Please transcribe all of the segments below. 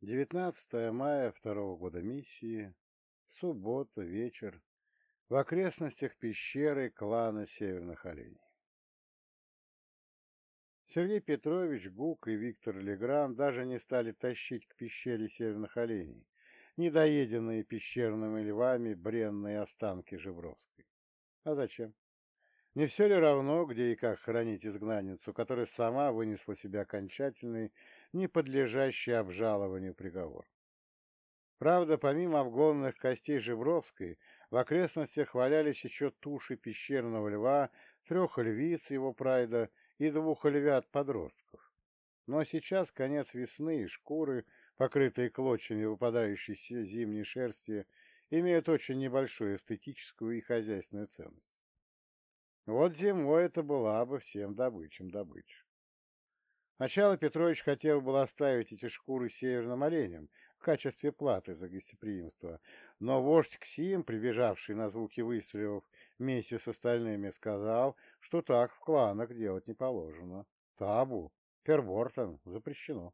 19 мая второго года миссии, суббота, вечер, в окрестностях пещеры клана Северных Оленей. Сергей Петрович, Гук и Виктор Легран даже не стали тащить к пещере Северных Оленей, недоеденные пещерными львами бренные останки Жебровской. А зачем? Не все ли равно, где и как хранить изгнанницу, которая сама вынесла себе окончательный, не подлежащий обжалованию приговор? Правда, помимо обгонных костей Жебровской, в окрестностях валялись еще туши пещерного льва, трех львиц его прайда и двух львят-подростков. Но сейчас конец весны, и шкуры, покрытые клочьями выпадающей зимней шерсти, имеют очень небольшую эстетическую и хозяйственную ценность. Вот зимой это была бы всем добычем добыча. Сначала Петрович хотел был оставить эти шкуры северным оленям в качестве платы за гостеприимство, но вождь Ксим, прибежавший на звуки выстрелов вместе с остальными, сказал, что так в кланах делать не положено. Табу, Фербортон, запрещено.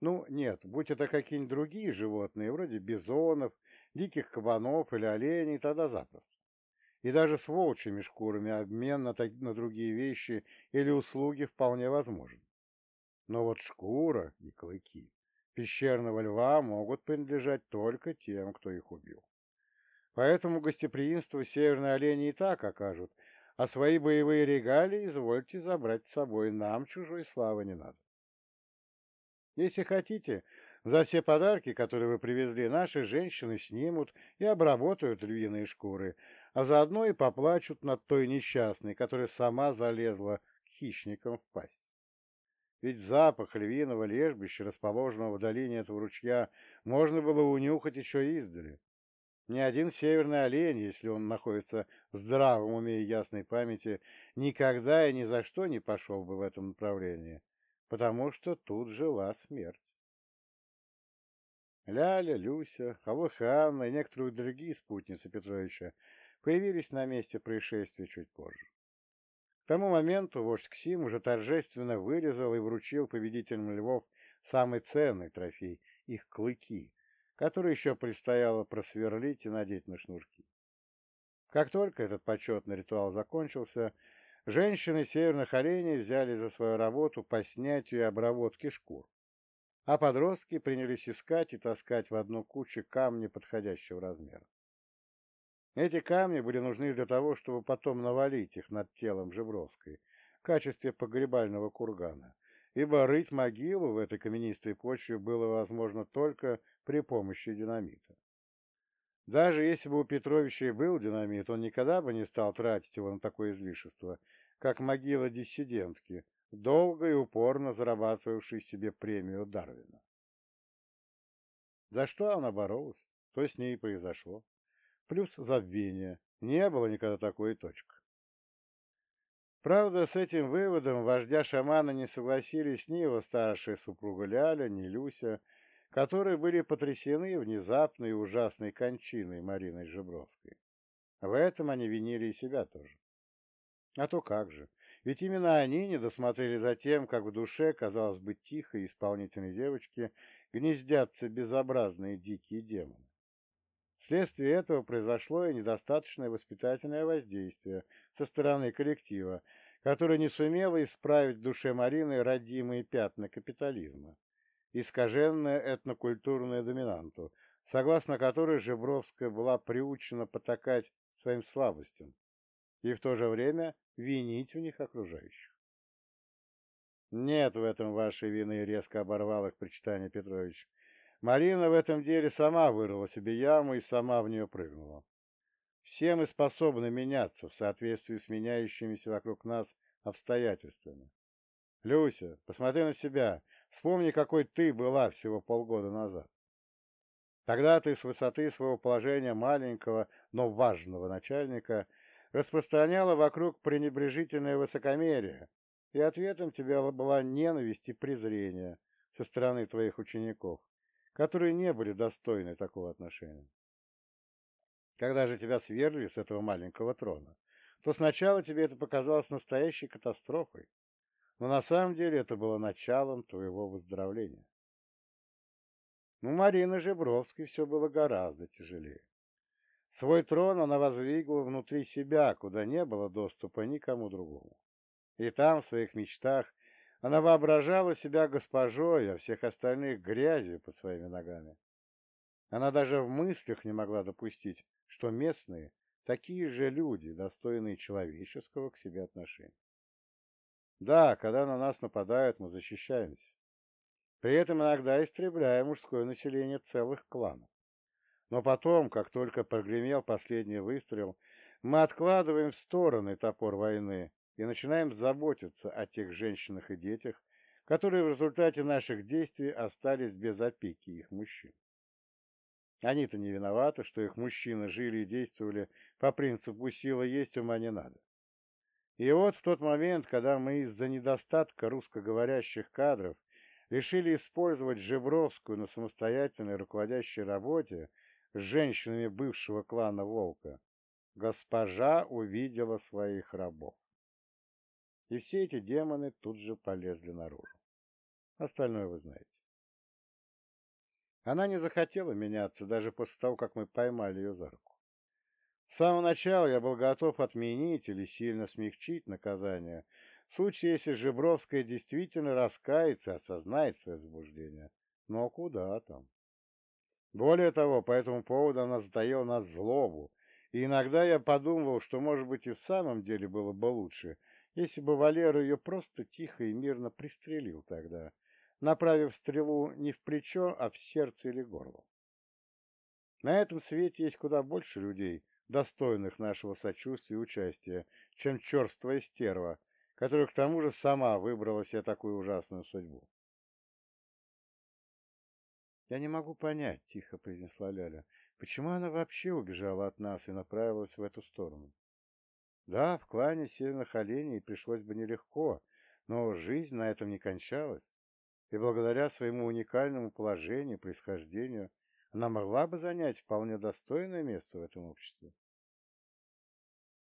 Ну, нет, будь это какие-нибудь другие животные, вроде бизонов, диких кабанов или оленей, тогда запросто и даже с волчьими шкурами обмен на, на другие вещи или услуги вполне возможен. Но вот шкура и клыки пещерного льва могут принадлежать только тем, кто их убил. Поэтому гостеприимство северной олени и так окажут, а свои боевые регалии извольте забрать с собой, нам чужой славы не надо. Если хотите, за все подарки, которые вы привезли, наши женщины снимут и обработают львиные шкуры, а заодно и поплачут над той несчастной, которая сама залезла к хищникам в пасть. Ведь запах львиного лежбища, расположенного в долине этого ручья, можно было унюхать еще издали. Ни один северный олень, если он находится в здравом уме и ясной памяти, никогда и ни за что не пошел бы в этом направлении, потому что тут жила смерть. Ляля, Люся, Алоха и некоторые другие спутницы Петровича появились на месте происшествия чуть позже. К тому моменту вождь Ксим уже торжественно вырезал и вручил победителям львов самый ценный трофей — их клыки, которые еще предстояло просверлить и надеть на шнурки. Как только этот почетный ритуал закончился, женщины северных оленей взяли за свою работу по снятию и обработке шкур, а подростки принялись искать и таскать в одну кучу камни подходящего размера. Эти камни были нужны для того, чтобы потом навалить их над телом Жебровской в качестве погребального кургана, ибо рыть могилу в этой каменистой почве было возможно только при помощи динамита. Даже если бы у Петровича и был динамит, он никогда бы не стал тратить его на такое излишество, как могила диссидентки, долго и упорно зарабатывавшей себе премию Дарвина. За что она боролась, то с ней и произошло плюс забвение. Не было никогда такой точки. Правда, с этим выводом вождя шамана не согласились ни его старшая супруга Ляля, ни Люся, которые были потрясены внезапной и ужасной кончиной Марины Жебровской. В этом они винили и себя тоже. А то как же, ведь именно они не досмотрели за тем, как в душе, казалось бы, тихой исполнительной девочки гнездятся безобразные дикие демоны. Вследствие этого произошло и недостаточное воспитательное воздействие со стороны коллектива, которое не сумело исправить в душе Марины родимые пятна капитализма, искаженную этнокультурную доминанту, согласно которой Жебровская была приучена потакать своим слабостям и в то же время винить в них окружающих. «Нет в этом вашей вины», — резко оборвал их причитание Петрович. Марина в этом деле сама вырыла себе яму и сама в нее прыгнула. Все мы способны меняться в соответствии с меняющимися вокруг нас обстоятельствами. Люся, посмотри на себя, вспомни, какой ты была всего полгода назад. Тогда ты с высоты своего положения маленького, но важного начальника распространяла вокруг пренебрежительное высокомерие, и ответом тебе была ненависть и презрение со стороны твоих учеников которые не были достойны такого отношения. Когда же тебя свергли с этого маленького трона, то сначала тебе это показалось настоящей катастрофой, но на самом деле это было началом твоего выздоровления. У Марины Жебровской все было гораздо тяжелее. Свой трон она воздвигла внутри себя, куда не было доступа никому другому. И там, в своих мечтах, она воображала себя госпожой, а всех остальных грязью под своими ногами. Она даже в мыслях не могла допустить, что местные такие же люди, достойные человеческого к себе отношения. Да, когда на нас нападают, мы защищаемся. При этом иногда истребляя мужское население целых кланов. Но потом, как только прогремел последний выстрел, мы откладываем в стороны топор войны и начинаем заботиться о тех женщинах и детях, которые в результате наших действий остались без опеки их мужчин. Они-то не виноваты, что их мужчины жили и действовали по принципу «сила есть, ума не надо». И вот в тот момент, когда мы из-за недостатка русскоговорящих кадров решили использовать Жебровскую на самостоятельной руководящей работе с женщинами бывшего клана Волка, госпожа увидела своих рабов. И все эти демоны тут же полезли наружу. Остальное вы знаете. Она не захотела меняться даже после того, как мы поймали ее за руку. С самого начала я был готов отменить или сильно смягчить наказание, в случае, если Жебровская действительно раскается и осознает свое заблуждение. Но куда там? Более того, по этому поводу она затаила нас злобу, и иногда я подумывал, что, может быть, и в самом деле было бы лучше, если бы Валера ее просто тихо и мирно пристрелил тогда, направив стрелу не в плечо, а в сердце или горло. На этом свете есть куда больше людей, достойных нашего сочувствия и участия, чем черствая стерва, которая к тому же сама выбрала себе такую ужасную судьбу. «Я не могу понять», — тихо произнесла Ляля, — «почему она вообще убежала от нас и направилась в эту сторону?» «Да, в клане северных оленей пришлось бы нелегко, но жизнь на этом не кончалась и благодаря своему уникальному положению, происхождению, она могла бы занять вполне достойное место в этом обществе.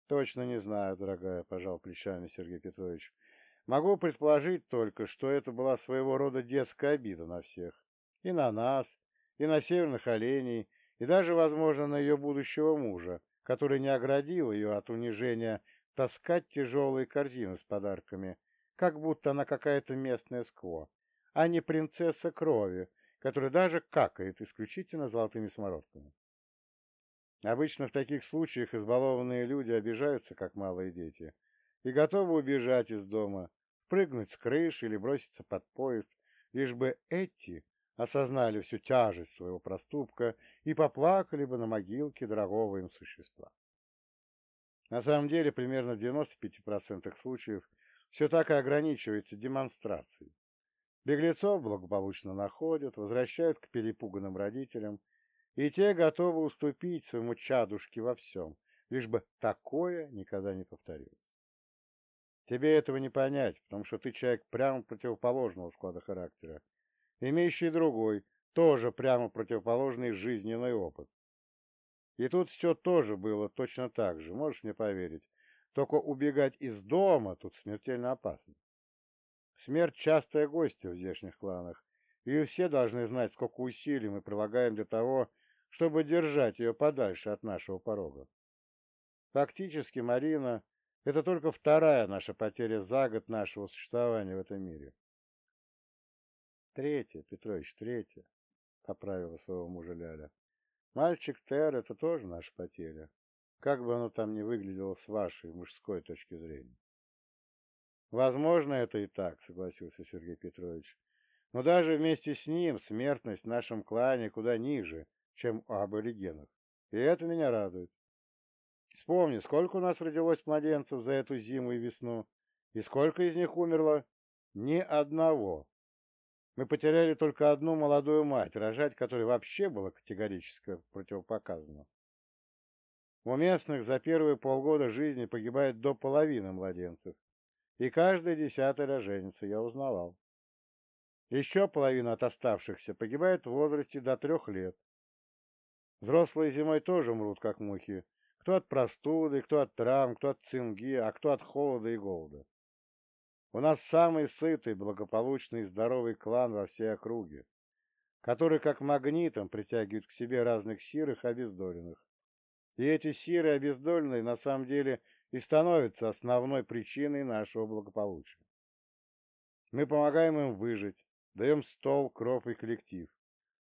Точно не знаю, дорогая, пожал плечами Сергей Петрович. Могу предположить только, что это была своего рода детская обида на всех. И на нас, и на северных оленей, и даже, возможно, на ее будущего мужа, который не оградил ее от унижения таскать тяжелые корзины с подарками, как будто она какая-то местная скво, а не принцесса крови, которая даже какает исключительно золотыми самородками. Обычно в таких случаях избалованные люди обижаются, как малые дети, и готовы убежать из дома, прыгнуть с крыши или броситься под поезд, лишь бы эти осознали всю тяжесть своего проступка и поплакали бы на могилке дорогого им существа. На самом деле, примерно в 95% случаев все так и ограничивается демонстрацией, Беглецов благополучно находят, возвращают к перепуганным родителям, и те готовы уступить своему чадушке во всем, лишь бы такое никогда не повторилось. Тебе этого не понять, потому что ты человек прямо противоположного склада характера, имеющий другой, тоже прямо противоположный жизненный опыт. И тут все тоже было точно так же, можешь мне поверить, только убегать из дома тут смертельно опасно. Смерть – частая гостья в здешних кланах, и все должны знать, сколько усилий мы прилагаем для того, чтобы держать ее подальше от нашего порога. Фактически, Марина – это только вторая наша потеря за год нашего существования в этом мире. Третья, Петрович, третья, — поправила своего мужа Ляля. Мальчик Тер — это тоже наша потеря, как бы оно там ни выглядело с вашей мужской точки зрения. Возможно, это и так, согласился Сергей Петрович. Но даже вместе с ним смертность в нашем клане куда ниже, чем у аборигенов. И это меня радует. Вспомни, сколько у нас родилось младенцев за эту зиму и весну, и сколько из них умерло? Ни одного. Мы потеряли только одну молодую мать, рожать которой вообще было категорически противопоказано. У местных за первые полгода жизни погибает до половины младенцев, и каждая десятая роженица, я узнавал. Еще половина от оставшихся погибает в возрасте до трех лет. Взрослые зимой тоже мрут, как мухи. Кто от простуды, кто от травм, кто от цинги, а кто от холода и голода. У нас самый сытый, благополучный и здоровый клан во всей округе. который как магнитом притягивает к себе разных сирых обездоленных. И эти сиры обездоленные на самом деле и становятся основной причиной нашего благополучия. Мы помогаем им выжить, даем стол, кров и коллектив,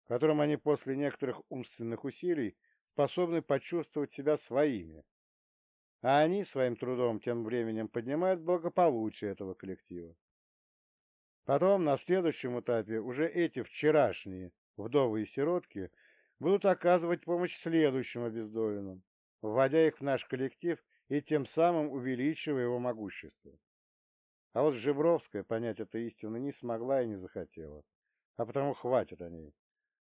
в котором они после некоторых умственных усилий способны почувствовать себя своими, а они своим трудом тем временем поднимают благополучие этого коллектива. Потом, на следующем этапе, уже эти вчерашние вдовы и сиротки будут оказывать помощь следующим обездоленным, вводя их в наш коллектив и тем самым увеличивая его могущество. А вот Жебровская понять это истину не смогла и не захотела, а потому хватит о ней.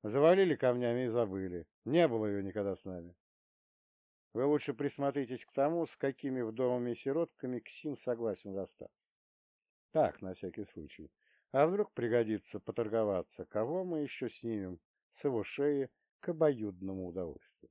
Завалили камнями и забыли. Не было ее никогда с нами. Вы лучше присмотритесь к тому, с какими вдовами и сиротками Ксин согласен расстаться. Так, на всякий случай. А вдруг пригодится поторговаться, кого мы еще снимем с его шеи к обоюдному удовольствию.